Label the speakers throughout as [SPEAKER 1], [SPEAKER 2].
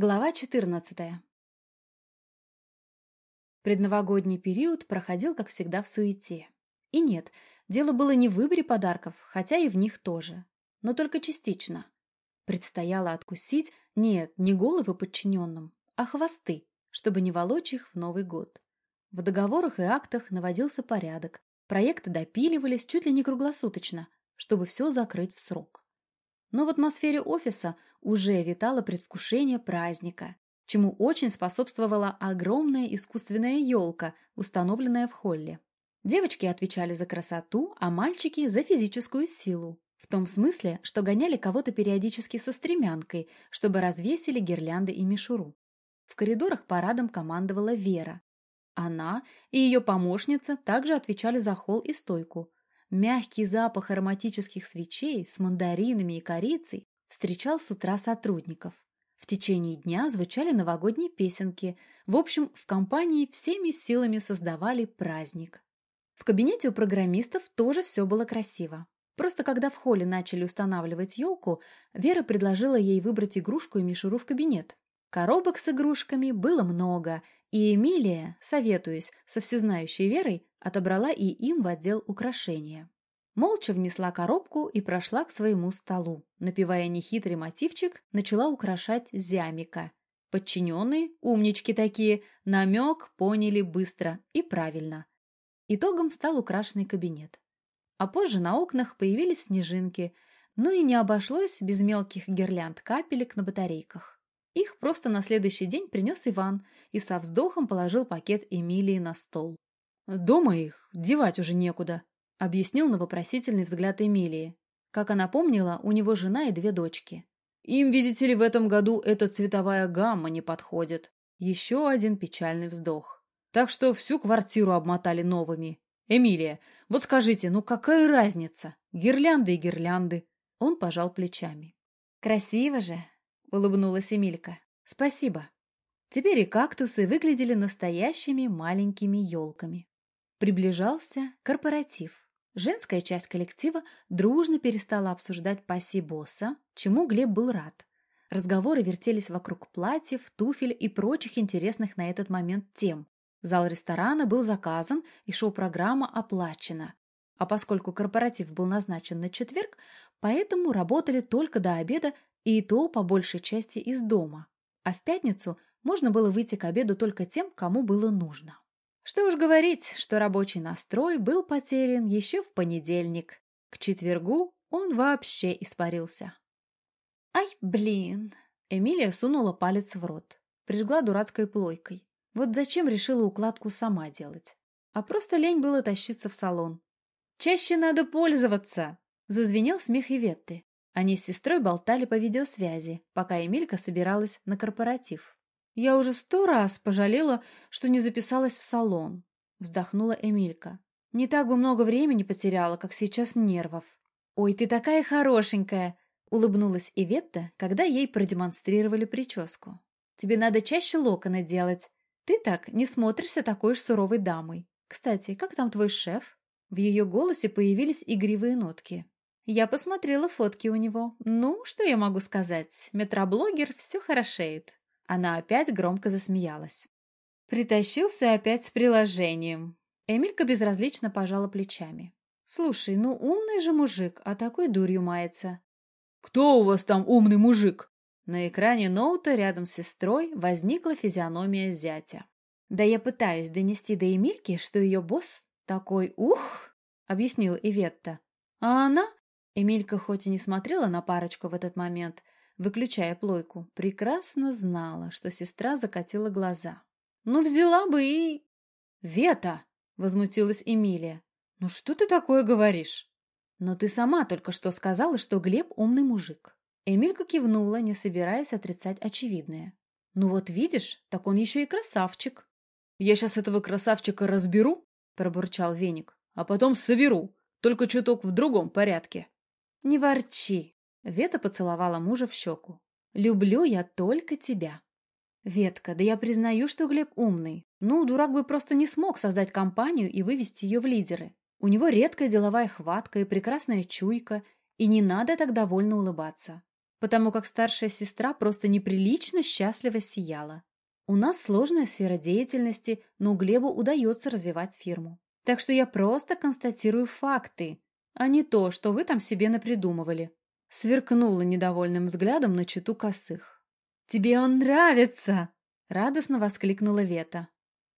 [SPEAKER 1] Глава 14. Предновогодний период проходил, как всегда, в суете. И нет, дело было не в выборе подарков, хотя и в них тоже. Но только частично. Предстояло откусить, нет, не головы подчиненным, а хвосты, чтобы не волочь их в Новый год. В договорах и актах наводился порядок, проекты допиливались чуть ли не круглосуточно, чтобы все закрыть в срок. Но в атмосфере офиса – уже витало предвкушение праздника, чему очень способствовала огромная искусственная елка, установленная в холле. Девочки отвечали за красоту, а мальчики – за физическую силу. В том смысле, что гоняли кого-то периодически со стремянкой, чтобы развесили гирлянды и мишуру. В коридорах парадом командовала Вера. Она и ее помощница также отвечали за холл и стойку. Мягкий запах ароматических свечей с мандаринами и корицей встречал с утра сотрудников. В течение дня звучали новогодние песенки. В общем, в компании всеми силами создавали праздник. В кабинете у программистов тоже все было красиво. Просто когда в холле начали устанавливать елку, Вера предложила ей выбрать игрушку и мишуру в кабинет. Коробок с игрушками было много, и Эмилия, советуясь со всезнающей Верой, отобрала и им в отдел украшения. Молча внесла коробку и прошла к своему столу. Напевая нехитрый мотивчик, начала украшать зямика. Подчиненные, умнички такие, намек поняли быстро и правильно. Итогом стал украшенный кабинет. А позже на окнах появились снежинки, ну и не обошлось без мелких гирлянд капелек на батарейках. Их просто на следующий день принес Иван и со вздохом положил пакет Эмилии на стол. «Дома их девать уже некуда», — объяснил на вопросительный взгляд Эмилии. Как она помнила, у него жена и две дочки. «Им, видите ли, в этом году эта цветовая гамма не подходит». Еще один печальный вздох. Так что всю квартиру обмотали новыми. «Эмилия, вот скажите, ну какая разница? Гирлянды и гирлянды». Он пожал плечами. «Красиво же», — улыбнулась Эмилька. «Спасибо». Теперь и кактусы выглядели настоящими маленькими елками. Приближался корпоратив. Женская часть коллектива дружно перестала обсуждать пассии босса, чему Глеб был рад. Разговоры вертелись вокруг платьев, туфель и прочих интересных на этот момент тем. Зал ресторана был заказан и шоу-программа оплачена. А поскольку корпоратив был назначен на четверг, поэтому работали только до обеда и то по большей части из дома. А в пятницу можно было выйти к обеду только тем, кому было нужно. Что уж говорить, что рабочий настрой был потерян еще в понедельник. К четвергу он вообще испарился. «Ай, блин!» Эмилия сунула палец в рот, прижгла дурацкой плойкой. Вот зачем решила укладку сама делать? А просто лень было тащиться в салон. «Чаще надо пользоваться!» Зазвенел смех Иветты. Они с сестрой болтали по видеосвязи, пока Эмилька собиралась на корпоратив. Я уже сто раз пожалела, что не записалась в салон, вздохнула Эмилька. Не так бы много времени потеряла, как сейчас нервов. Ой, ты такая хорошенькая, улыбнулась Иветта, когда ей продемонстрировали прическу. Тебе надо чаще локоны делать. Ты так не смотришься такой уж суровой дамой. Кстати, как там твой шеф? В ее голосе появились игривые нотки. Я посмотрела фотки у него. Ну, что я могу сказать? Метроблогер все хорошеет. Она опять громко засмеялась. Притащился опять с приложением. Эмилька безразлично пожала плечами. «Слушай, ну умный же мужик, а такой дурью мается». «Кто у вас там умный мужик?» На экране ноута рядом с сестрой возникла физиономия зятя. «Да я пытаюсь донести до Эмильки, что ее босс такой ух!» — объяснила Иветта. А она, Эмилька хоть и не смотрела на парочку в этот момент, — выключая плойку, прекрасно знала, что сестра закатила глаза. «Ну, взяла бы и...» «Вета!» — возмутилась Эмилия. «Ну что ты такое говоришь?» «Но ты сама только что сказала, что Глеб умный мужик». Эмилька кивнула, не собираясь отрицать очевидное. «Ну вот видишь, так он еще и красавчик». «Я сейчас этого красавчика разберу», — пробурчал Веник, «а потом соберу, только чуток в другом порядке». «Не ворчи», Вета поцеловала мужа в щеку. «Люблю я только тебя». «Ветка, да я признаю, что Глеб умный. Ну, дурак бы просто не смог создать компанию и вывести ее в лидеры. У него редкая деловая хватка и прекрасная чуйка, и не надо так довольно улыбаться. потому как старшая сестра просто неприлично счастливо сияла. У нас сложная сфера деятельности, но Глебу удается развивать фирму. Так что я просто констатирую факты, а не то, что вы там себе напридумывали. Сверкнула недовольным взглядом на читу косых. «Тебе он нравится!» — радостно воскликнула Вета.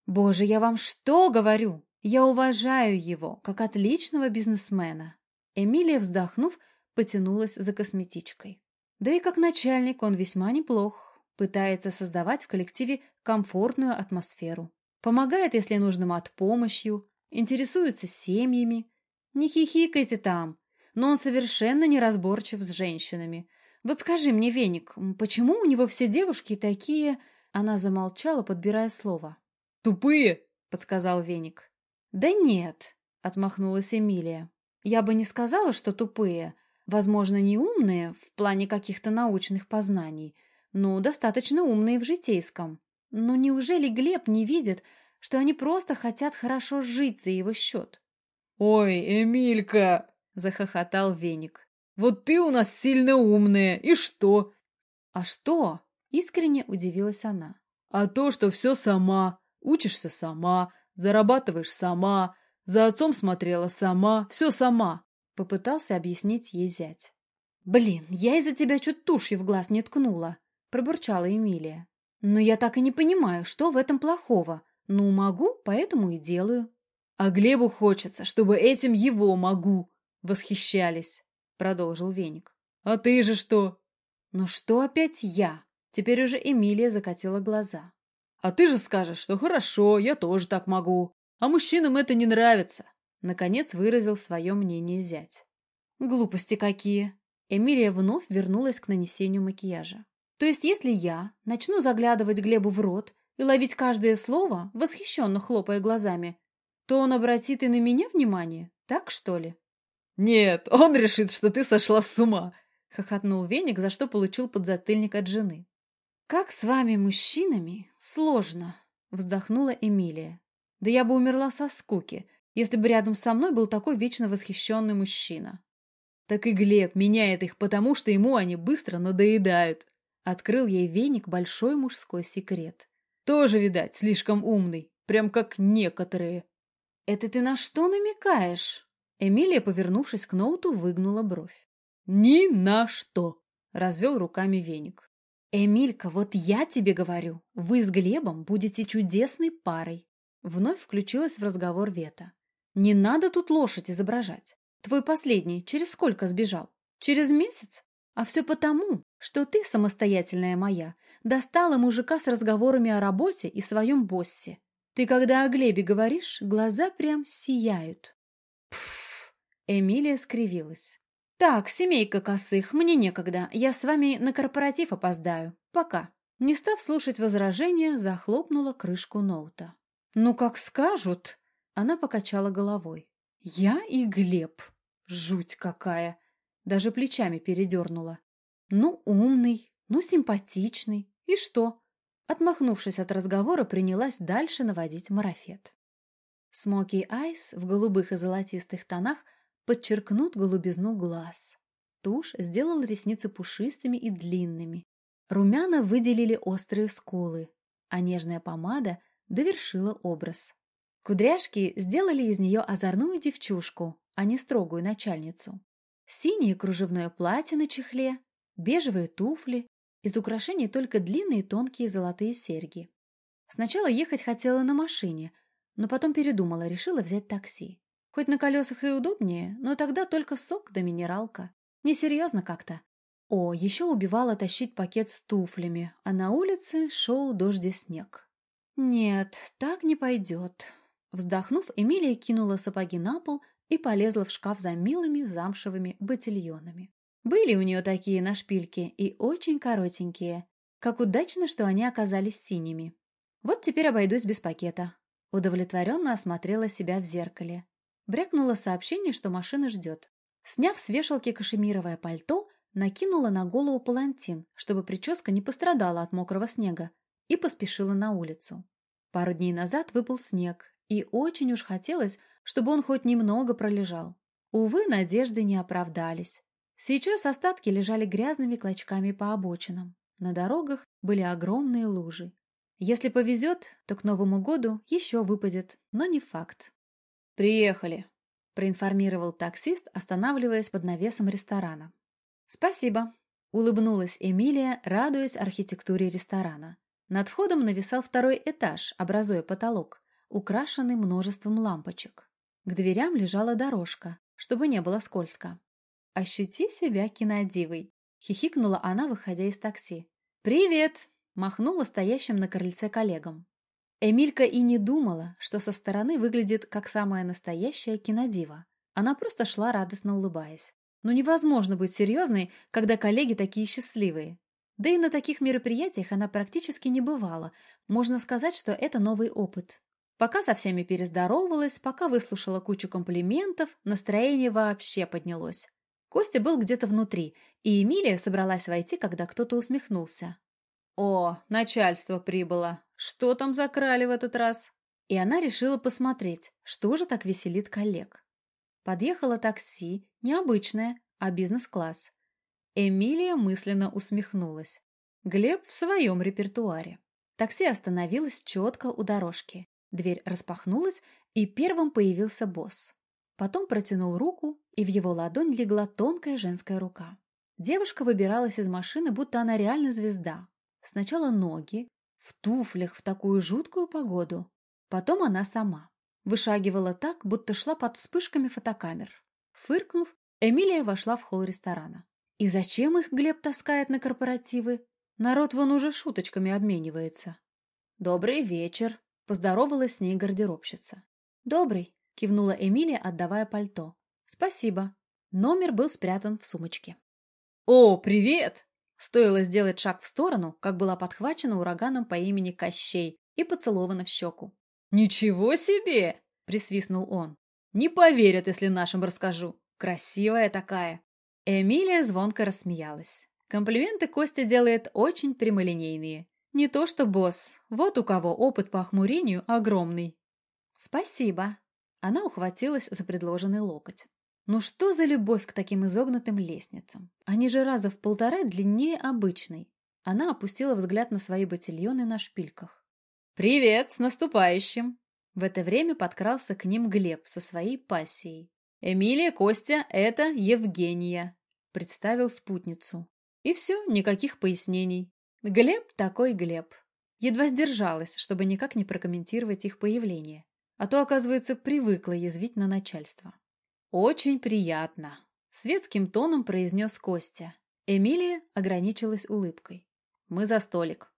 [SPEAKER 1] «Боже, я вам что говорю? Я уважаю его, как отличного бизнесмена!» Эмилия, вздохнув, потянулась за косметичкой. Да и как начальник он весьма неплох, пытается создавать в коллективе комфортную атмосферу. Помогает, если нужно, от помощью, интересуется семьями. Не хихикайте там, но он совершенно неразборчив с женщинами. Вот скажи мне, Веник, почему у него все девушки такие... Она замолчала, подбирая слово.
[SPEAKER 2] «Тупые!»
[SPEAKER 1] — подсказал Веник. «Да нет!» — отмахнулась Эмилия. «Я бы не сказала, что тупые. Возможно, не умные в плане каких-то научных познаний, но достаточно умные в житейском. Но неужели Глеб не видит, что они просто хотят хорошо жить за его счет?»
[SPEAKER 2] «Ой, Эмилька!» — захохотал Веник. «Вот ты у нас сильно умная, и что?»
[SPEAKER 1] «А что?» — искренне удивилась она.
[SPEAKER 2] «А то, что все сама, учишься сама, зарабатываешь сама, за отцом смотрела сама, все сама», — попытался объяснить ей зять.
[SPEAKER 1] «Блин, я из-за тебя чуть тушью в глаз не ткнула», — пробурчала Эмилия. «Но я так и не понимаю, что в этом плохого. Ну, могу, поэтому и делаю».
[SPEAKER 2] «А Глебу хочется, чтобы этим его могу», восхищались, продолжил Веник. А ты же что?
[SPEAKER 1] Ну что опять я? Теперь уже Эмилия закатила глаза.
[SPEAKER 2] А ты же скажешь, что хорошо, я тоже так могу. А мужчинам это не нравится. Наконец выразил свое мнение зять.
[SPEAKER 1] Глупости какие. Эмилия вновь вернулась к нанесению макияжа. То есть, если я начну заглядывать Глебу в рот и ловить каждое слово, восхищенно хлопая глазами, то он обратит и на меня внимание, так что ли?
[SPEAKER 2] «Нет, он решит, что ты сошла с ума!»
[SPEAKER 1] — хохотнул Веник, за что получил подзатыльник от жены. «Как с вами, мужчинами, сложно!» — вздохнула Эмилия. «Да я бы умерла со скуки, если бы рядом со мной был такой вечно восхищенный мужчина».
[SPEAKER 2] «Так и Глеб меняет их, потому что ему они быстро надоедают!»
[SPEAKER 1] Открыл ей Веник большой мужской секрет.
[SPEAKER 2] «Тоже, видать, слишком умный, прям как некоторые!»
[SPEAKER 1] «Это ты на что намекаешь?» Эмилия, повернувшись к ноуту, выгнула бровь.
[SPEAKER 2] «Ни на что!» — развел руками веник.
[SPEAKER 1] «Эмилька, вот я тебе говорю, вы с Глебом будете чудесной парой!» Вновь включилась в разговор Вета. «Не надо тут лошадь изображать. Твой последний через сколько сбежал? Через месяц? А все потому, что ты, самостоятельная моя, достала мужика с разговорами о работе и своем боссе. Ты, когда о Глебе говоришь, глаза прям сияют. Пф, Эмилия скривилась. «Так, семейка косых, мне некогда. Я с вами на корпоратив опоздаю. Пока». Не став слушать возражения, захлопнула крышку ноута. «Ну, как скажут!» Она покачала головой. «Я и Глеб. Жуть какая!» Даже плечами передернула. «Ну, умный, ну, симпатичный. И что?» Отмахнувшись от разговора, принялась дальше наводить марафет. Смоки Айс в голубых и золотистых тонах – подчеркнут голубизну глаз. Тушь сделал ресницы пушистыми и длинными. Румяна выделили острые скулы, а нежная помада довершила образ. Кудряшки сделали из нее озорную девчушку, а не строгую начальницу. Синее кружевное платье на чехле, бежевые туфли, из украшений только длинные тонкие золотые серьги. Сначала ехать хотела на машине, но потом передумала, решила взять такси. Хоть на колесах и удобнее, но тогда только сок да минералка. Несерьезно как-то. О, еще убивала тащить пакет с туфлями, а на улице шел дождь и снег. Нет, так не пойдет. Вздохнув, Эмилия кинула сапоги на пол и полезла в шкаф за милыми замшевыми ботильонами. Были у нее такие на шпильке и очень коротенькие. Как удачно, что они оказались синими. Вот теперь обойдусь без пакета. Удовлетворенно осмотрела себя в зеркале. Брякнуло сообщение, что машина ждет. Сняв с вешалки кашемировое пальто, накинула на голову палантин, чтобы прическа не пострадала от мокрого снега, и поспешила на улицу. Пару дней назад выпал снег, и очень уж хотелось, чтобы он хоть немного пролежал. Увы, надежды не оправдались. Сейчас остатки лежали грязными клочками по обочинам. На дорогах были огромные лужи. Если повезет, то к Новому году еще выпадет, но не факт.
[SPEAKER 2] «Приехали», —
[SPEAKER 1] проинформировал таксист, останавливаясь под навесом ресторана. «Спасибо», — улыбнулась Эмилия, радуясь архитектуре ресторана. Над входом нависал второй этаж, образуя потолок, украшенный множеством лампочек. К дверям лежала дорожка, чтобы не было скользко. «Ощути себя кинодивой», — хихикнула она, выходя из такси. «Привет!» — махнула стоящим на крыльце коллегам. Эмилька и не думала, что со стороны выглядит как самая настоящая кинодива. Она просто шла, радостно улыбаясь. Но невозможно быть серьезной, когда коллеги такие счастливые. Да и на таких мероприятиях она практически не бывала. Можно сказать, что это новый опыт. Пока со всеми перездоровалась, пока выслушала кучу комплиментов, настроение вообще поднялось. Костя был где-то внутри, и Эмилия собралась войти, когда кто-то усмехнулся.
[SPEAKER 2] «О, начальство прибыло! Что там закрали в этот раз?»
[SPEAKER 1] И она решила посмотреть, что же так веселит коллег. Подъехало такси, необычное, а бизнес-класс. Эмилия мысленно усмехнулась. Глеб в своем репертуаре. Такси остановилось четко у дорожки. Дверь распахнулась, и первым появился босс. Потом протянул руку, и в его ладонь легла тонкая женская рука. Девушка выбиралась из машины, будто она реально звезда. Сначала ноги, в туфлях в такую жуткую погоду. Потом она сама. Вышагивала так, будто шла под вспышками фотокамер. Фыркнув, Эмилия вошла в холл ресторана. И зачем их Глеб таскает на корпоративы? Народ вон уже шуточками обменивается. «Добрый вечер», — поздоровалась с ней гардеробщица. «Добрый», кивнула Эмилия, отдавая пальто. Спасибо. Номер был спрятан в сумочке.
[SPEAKER 2] О, привет!
[SPEAKER 1] Стоило сделать шаг в сторону, как была подхвачена ураганом по имени Кощей и поцелована в щеку.
[SPEAKER 2] «Ничего себе!» — присвистнул он. «Не поверят, если нашим расскажу. Красивая такая!»
[SPEAKER 1] Эмилия звонко рассмеялась. Комплименты Костя делает очень прямолинейные. Не то что босс, вот у кого опыт по охмурению огромный. «Спасибо», она ухватилась за предложенный локоть. Ну что за любовь к таким изогнутым лестницам? Они же раза в полтора длиннее обычной. Она опустила взгляд на свои ботильоны на шпильках.
[SPEAKER 2] «Привет, с наступающим!»
[SPEAKER 1] В это время подкрался к ним Глеб со своей пассией.
[SPEAKER 2] «Эмилия, Костя, это Евгения», —
[SPEAKER 1] представил спутницу. И все, никаких пояснений. Глеб такой Глеб. Едва сдержалась, чтобы никак не прокомментировать их появление а то, оказывается, привыкла язвить на начальство. «Очень приятно», — светским тоном произнес Костя. Эмилия ограничилась улыбкой. «Мы за столик».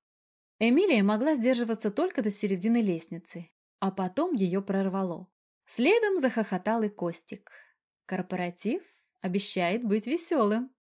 [SPEAKER 1] Эмилия могла сдерживаться только до середины лестницы, а потом ее прорвало. Следом захохотал и Костик. Корпоратив обещает быть веселым.